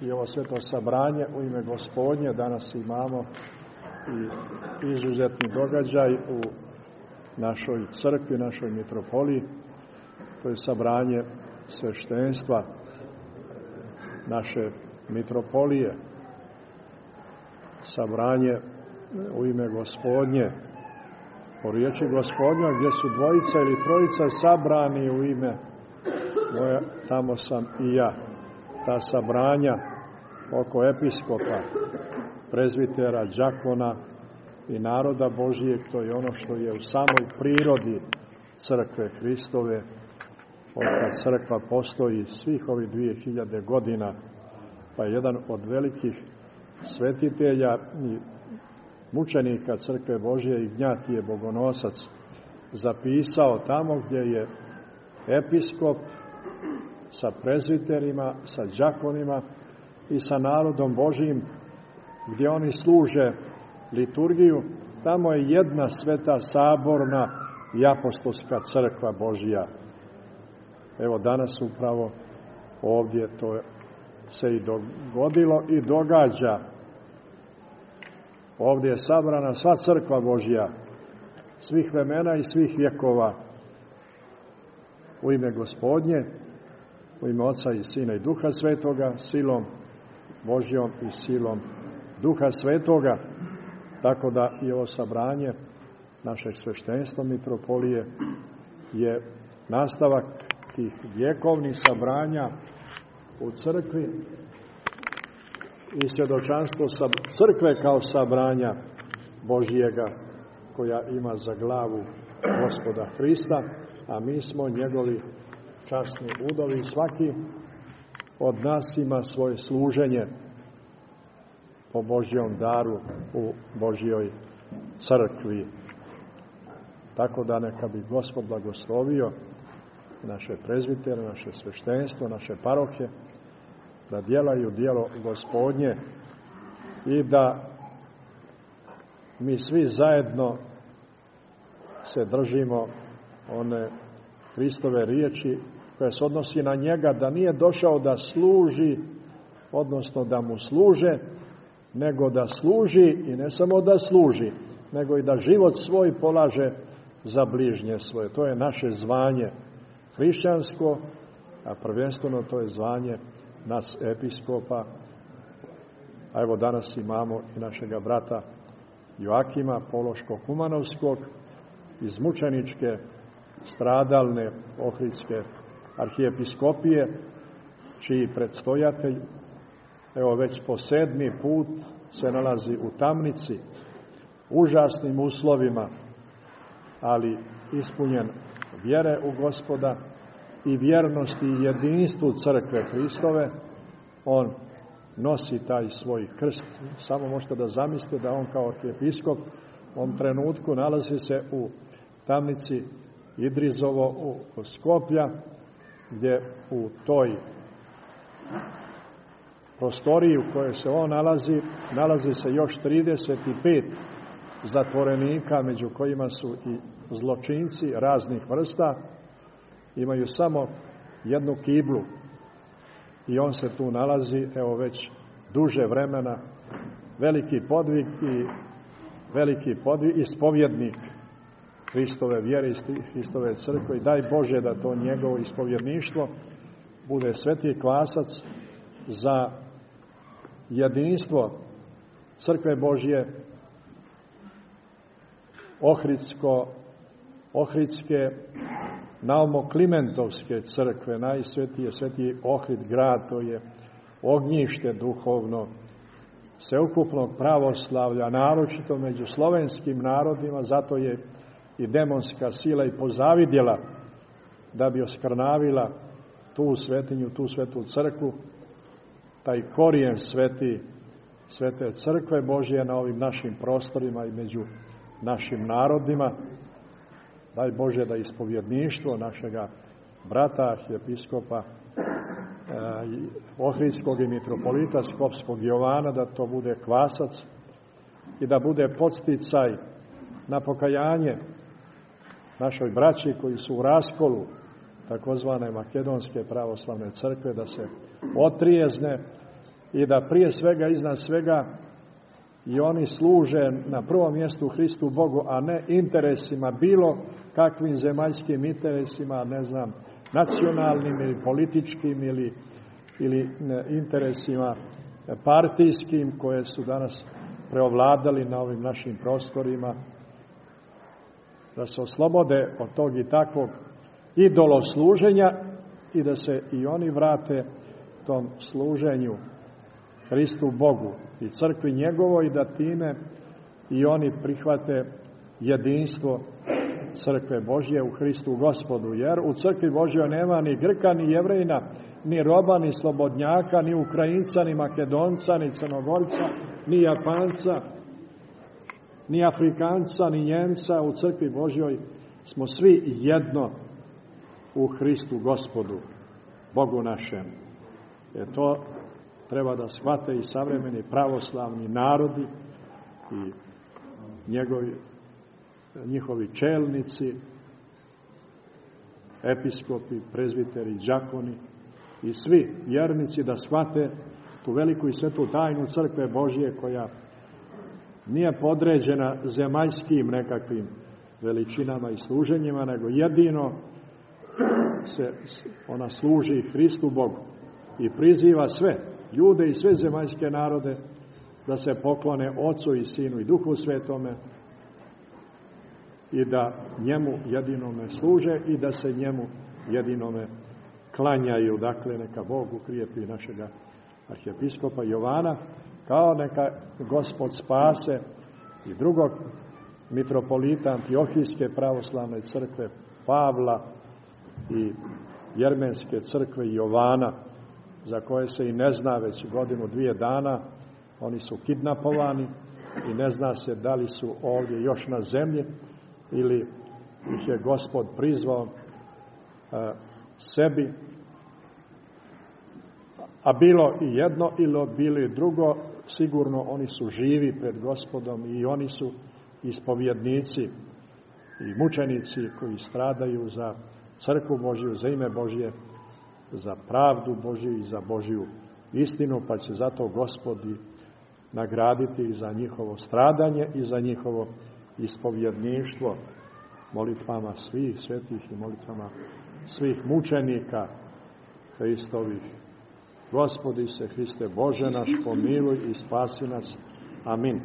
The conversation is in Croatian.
i ovo sve to sabranje u ime gospodnje. Danas imamo i izuzetni događaj u našoj crkvi, našoj mitropoliji. To je sabranje sveštenstva naše mitropolije. Sabranje u ime gospodnje. Po riječi gospodnja gdje su dvojica ili trojica sabrani u ime moje, tamo sam i ja. Ta sabranja oko episkopa, prezvitera, džakona i naroda Božijeg, to je ono što je u samoj prirodi crkve Hristove, od kad crkva postoji svih ovih 2000 godina, pa je jedan od velikih svetitelja i mučenika crkve Božje i Gnjatije Bogonosac zapisao tamo gdje je episkop sa prezviterima, sa džakonima i sa narodom Božijim gdje oni služe liturgiju, tamo je jedna sveta saborna i apostolska crkva Božija. Evo danas upravo ovdje to se i dogodilo i događa. Ovdje je sabrana sva crkva Božja, svih vremena i svih vjekova. U ime gospodnje, u ime Oca i Sina i Duha Svetoga, silom Božjom i silom Duha Svetoga, tako da i ovo sabranje našeg sveštenstva mitropolije je nastavak tih vjekovnih sabranja u crkvi i svjedočanstvo crkve kao sabranja Božijega koja ima za glavu gospoda Hrista, a mi smo njegovi časni udovi. Svaki od nas ima svoje služenje po Božjom daru u Božjoj crkvi. Tako da neka bi Gospod blagoslovio naše prezvitere, naše sveštenstvo, naše parohe, da djelaju djelo gospodnje i da mi svi zajedno se držimo one Hristove riječi koja se odnosi na njega, da nije došao da služi, odnosno da mu služe, nego da služi i ne samo da služi, nego i da život svoj polaže za bližnje svoje. To je naše zvanje hrišćansko, a prvenstveno to je zvanje nas episkopa. A evo danas imamo i našega brata Joakima Pološko-Kumanovskog iz mučeničke stradalne Ohridske arhijepiskopije, čiji predstojatelj evo već po sedmi put se nalazi u tamnici, užasnim uslovima, ali ispunjen vjere u gospoda i vjernosti i jedinstvu crkve Hristove, on nosi taj svoj krst. Samo možete da zamislite da on kao arhijepiskop u ovom trenutku nalazi se u tamnici Idrizovo u Skoplja, gdje u toj prostoriji u kojoj se on nalazi, nalazi se još 35 zatvorenika, među kojima su i zločinci raznih vrsta, imaju samo jednu kiblu i on se tu nalazi, evo već duže vremena, veliki podvig i veliki podvig, ispovjednik Hristove vjere i Hristove crkve i daj Bože da to njegovo ispovjedništvo bude sveti klasac za jedinstvo crkve Božje Ohridsko, Ohridske Naumo Klimentovske crkve, najsvetije, svetiji Ohrid grad, to je ognjište duhovno sveukupnog pravoslavlja, naročito među slovenskim narodima, zato je i demonska sila i pozavidjela da bi oskrnavila tu svetinju, tu svetu crkvu, taj korijen sveti, svete crkve Božje na ovim našim prostorima i među našim narodima. Daj Bože da ispovjedništvo našega brata, arhijepiskopa, eh, Ohridskog i mitropolita Skopskog Jovana, da to bude kvasac i da bude podsticaj na pokajanje našoj braći koji su u raskolu takozvane makedonske pravoslavne crkve, da se otrijezne i da prije svega, iznad svega, i oni služe na prvom mjestu Hristu Bogu, a ne interesima, bilo kakvim zemaljskim interesima, ne znam, nacionalnim ili političkim ili, ili interesima partijskim koje su danas preovladali na ovim našim prostorima, da se oslobode od tog i takvog idolosluženja i da se i oni vrate tom služenju Hristu Bogu i crkvi njegovoj da time i oni prihvate jedinstvo crkve Božje u Hristu Gospodu. Jer u crkvi Božjoj nema ni Grka, ni Jevrejna, ni roba, ni slobodnjaka, ni Ukrajinca, ni Makedonca, ni Crnogorca, ni Japanca, ni Afrikanca, ni Njemca. U crkvi Božjoj smo svi jedno u Hristu Gospodu, Bogu našem. Jer to treba da shvate i savremeni pravoslavni narodi i njegovi, njihovi čelnici, episkopi, prezviteri, džakoni i svi vjernici da shvate tu veliku i svetu tajnu crkve Božije koja nije podređena zemaljskim nekakvim veličinama i služenjima, nego jedino se ona služi Hristu Bogu i priziva sve ljude i sve zemaljske narode da se poklone Ocu i Sinu i Duhu Svetome i da njemu jedinome služe i da se njemu jedinome klanjaju. Dakle, neka Bog ukrijepi našega arhijepiskopa Jovana, kao neka gospod spase i drugog mitropolita Antiohijske pravoslavne crkve Pavla i Jermenske crkve Jovana, za koje se i ne zna već godinu, dvije dana, oni su kidnapovani i ne zna se da li su ovdje još na zemlji ili ih je gospod prizvao a, sebi. A bilo i jedno ili bilo i drugo, sigurno oni su živi pred gospodom i oni su ispovjednici i mučenici koji stradaju za crku Božju, za ime Božje, za pravdu Božju i za Božju istinu, pa će zato gospodi nagraditi za njihovo stradanje i za njihovo ispovjedništvo molitvama svih svetih i molitvama svih mučenika Hristovih. Gospodi se Hriste Bože naš, pomiluj i spasi nas. Amin.